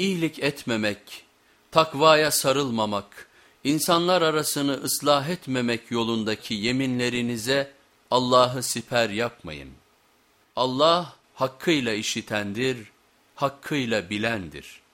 iyilik etmemek, takvaya sarılmamak, insanlar arasını ıslah etmemek yolundaki yeminlerinize Allah'ı siper yapmayın. Allah hakkıyla işitendir, hakkıyla bilendir.''